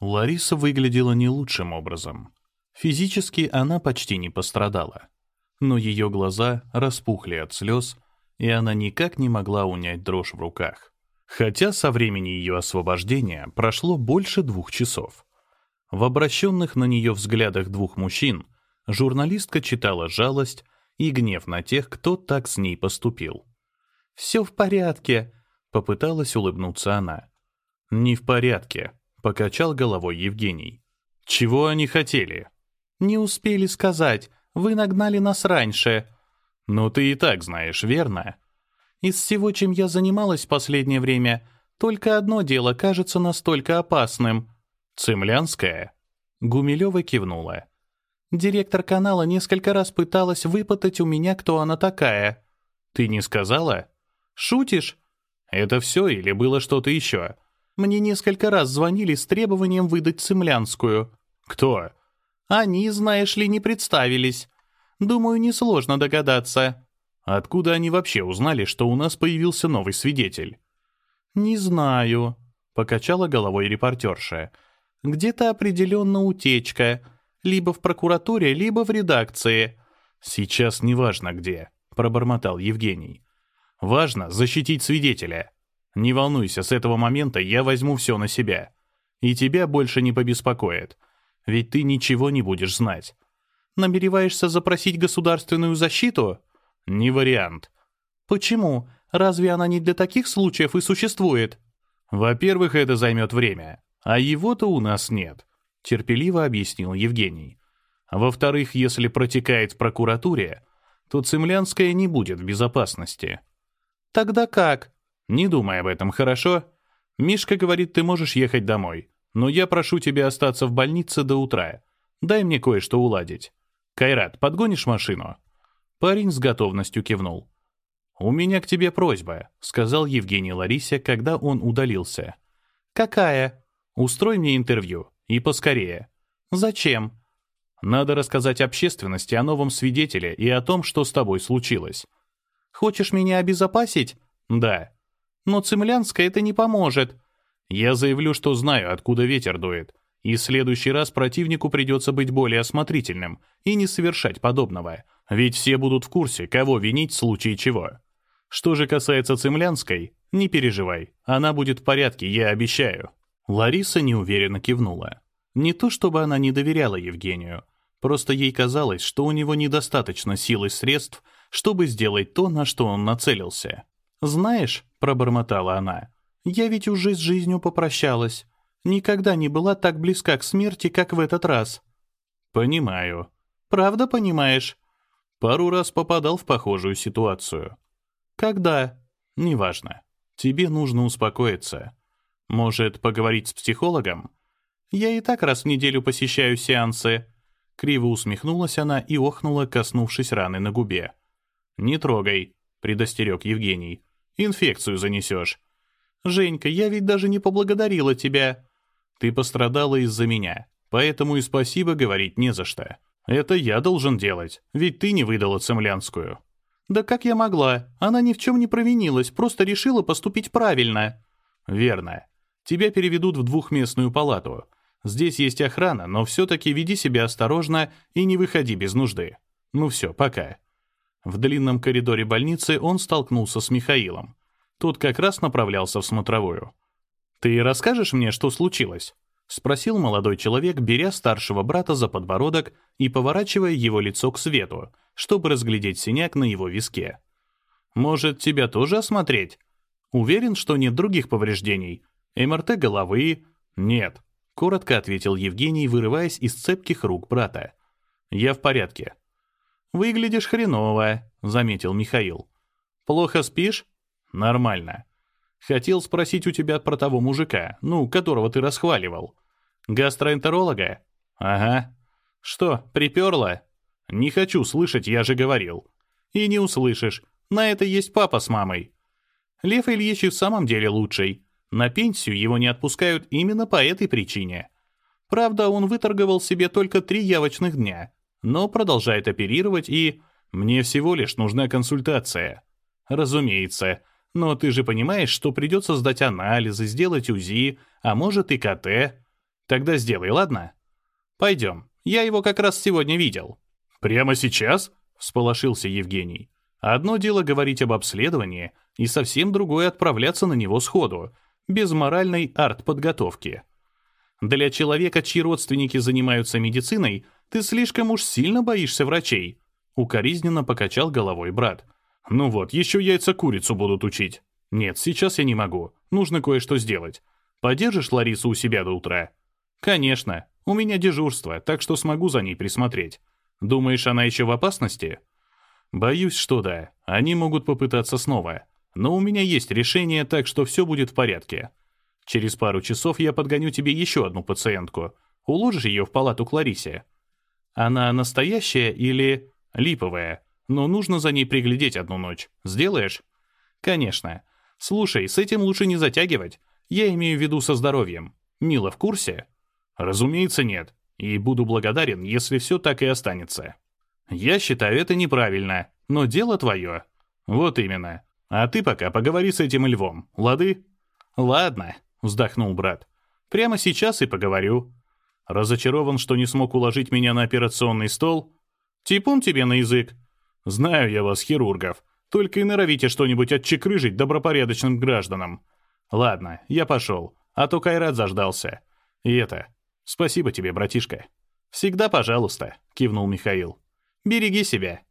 Лариса выглядела не лучшим образом. Физически она почти не пострадала. Но ее глаза распухли от слез, и она никак не могла унять дрожь в руках. Хотя со времени ее освобождения прошло больше двух часов. В обращенных на нее взглядах двух мужчин журналистка читала жалость и гнев на тех, кто так с ней поступил. «Все в порядке», — попыталась улыбнуться она. «Не в порядке», — покачал головой Евгений. «Чего они хотели?» «Не успели сказать. Вы нагнали нас раньше». «Ну ты и так знаешь, верно?» «Из всего, чем я занималась в последнее время, только одно дело кажется настолько опасным». «Цемлянская?» Гумилева кивнула. «Директор канала несколько раз пыталась выпытать у меня, кто она такая». «Ты не сказала?» «Шутишь?» «Это все или было что-то еще?» «Мне несколько раз звонили с требованием выдать цемлянскую». «Кто?» Они, знаешь ли, не представились. Думаю, несложно догадаться. Откуда они вообще узнали, что у нас появился новый свидетель? Не знаю, покачала головой репортерша. Где-то определенно утечка. Либо в прокуратуре, либо в редакции. Сейчас неважно где, пробормотал Евгений. Важно защитить свидетеля. Не волнуйся, с этого момента я возьму все на себя. И тебя больше не побеспокоит. Ведь ты ничего не будешь знать. Намереваешься запросить государственную защиту? Не вариант. Почему? Разве она не для таких случаев и существует? Во-первых, это займет время, а его-то у нас нет, терпеливо объяснил Евгений. Во-вторых, если протекает в прокуратуре, то Цемлянская не будет в безопасности. Тогда как? Не думай об этом, хорошо? Мишка говорит, ты можешь ехать домой но я прошу тебя остаться в больнице до утра. Дай мне кое-что уладить. Кайрат, подгонишь машину?» Парень с готовностью кивнул. «У меня к тебе просьба», — сказал Евгений Ларисе, когда он удалился. «Какая?» «Устрой мне интервью. И поскорее». «Зачем?» «Надо рассказать общественности о новом свидетеле и о том, что с тобой случилось». «Хочешь меня обезопасить?» «Да». «Но Цемлянская это не поможет. Я заявлю, что знаю, откуда ветер дует, и в следующий раз противнику придется быть более осмотрительным и не совершать подобного, ведь все будут в курсе, кого винить в случае чего. Что же касается Цемлянской, не переживай, она будет в порядке, я обещаю». Лариса неуверенно кивнула. Не то чтобы она не доверяла Евгению, просто ей казалось, что у него недостаточно сил и средств, чтобы сделать то, на что он нацелился. «Знаешь», — пробормотала она, я ведь уже с жизнью попрощалась. Никогда не была так близка к смерти, как в этот раз». «Понимаю». «Правда понимаешь?» «Пару раз попадал в похожую ситуацию». «Когда?» «Неважно. Тебе нужно успокоиться. Может, поговорить с психологом?» «Я и так раз в неделю посещаю сеансы». Криво усмехнулась она и охнула, коснувшись раны на губе. «Не трогай», — предостерег Евгений. «Инфекцию занесешь. «Женька, я ведь даже не поблагодарила тебя». «Ты пострадала из-за меня, поэтому и спасибо говорить не за что. Это я должен делать, ведь ты не выдала Цемлянскую». «Да как я могла? Она ни в чем не провинилась, просто решила поступить правильно». «Верно. Тебя переведут в двухместную палату. Здесь есть охрана, но все-таки веди себя осторожно и не выходи без нужды. Ну все, пока». В длинном коридоре больницы он столкнулся с Михаилом. Тот как раз направлялся в смотровую. «Ты расскажешь мне, что случилось?» — спросил молодой человек, беря старшего брата за подбородок и поворачивая его лицо к свету, чтобы разглядеть синяк на его виске. «Может, тебя тоже осмотреть? Уверен, что нет других повреждений? МРТ головы?» «Нет», — коротко ответил Евгений, вырываясь из цепких рук брата. «Я в порядке». «Выглядишь хреново», — заметил Михаил. «Плохо спишь?» «Нормально. Хотел спросить у тебя про того мужика, ну, которого ты расхваливал. Гастроэнтеролога? Ага. Что, приперло? Не хочу слышать, я же говорил. И не услышишь. На это есть папа с мамой. Лев Ильич и в самом деле лучший. На пенсию его не отпускают именно по этой причине. Правда, он выторговал себе только три явочных дня, но продолжает оперировать и... Мне всего лишь нужна консультация. Разумеется, но ты же понимаешь, что придется сдать анализы, сделать УЗИ, а может и КТ. Тогда сделай, ладно? Пойдем. Я его как раз сегодня видел. Прямо сейчас? Всполошился Евгений. Одно дело говорить об обследовании, и совсем другое отправляться на него сходу, без моральной арт-подготовки. Для человека, чьи родственники занимаются медициной, ты слишком уж сильно боишься врачей. Укоризненно покачал головой брат. Ну вот, еще яйца курицу будут учить. Нет, сейчас я не могу. Нужно кое-что сделать. Подержишь Ларису у себя до утра? Конечно. У меня дежурство, так что смогу за ней присмотреть. Думаешь, она еще в опасности? Боюсь, что да. Они могут попытаться снова. Но у меня есть решение, так что все будет в порядке. Через пару часов я подгоню тебе еще одну пациентку. Уложишь ее в палату к Ларисе. Она настоящая или липовая? Но нужно за ней приглядеть одну ночь. Сделаешь? Конечно. Слушай, с этим лучше не затягивать. Я имею в виду со здоровьем. Мила в курсе? Разумеется, нет. И буду благодарен, если все так и останется. Я считаю это неправильно, но дело твое. Вот именно. А ты пока поговори с этим львом, лады? Ладно, вздохнул брат. Прямо сейчас и поговорю. Разочарован, что не смог уложить меня на операционный стол? Типун тебе на язык. Знаю я вас, хирургов. Только и норовите что-нибудь отчекрыжить добропорядочным гражданам. Ладно, я пошел, а то Кайрат заждался. И это, спасибо тебе, братишка. Всегда пожалуйста, кивнул Михаил. Береги себя.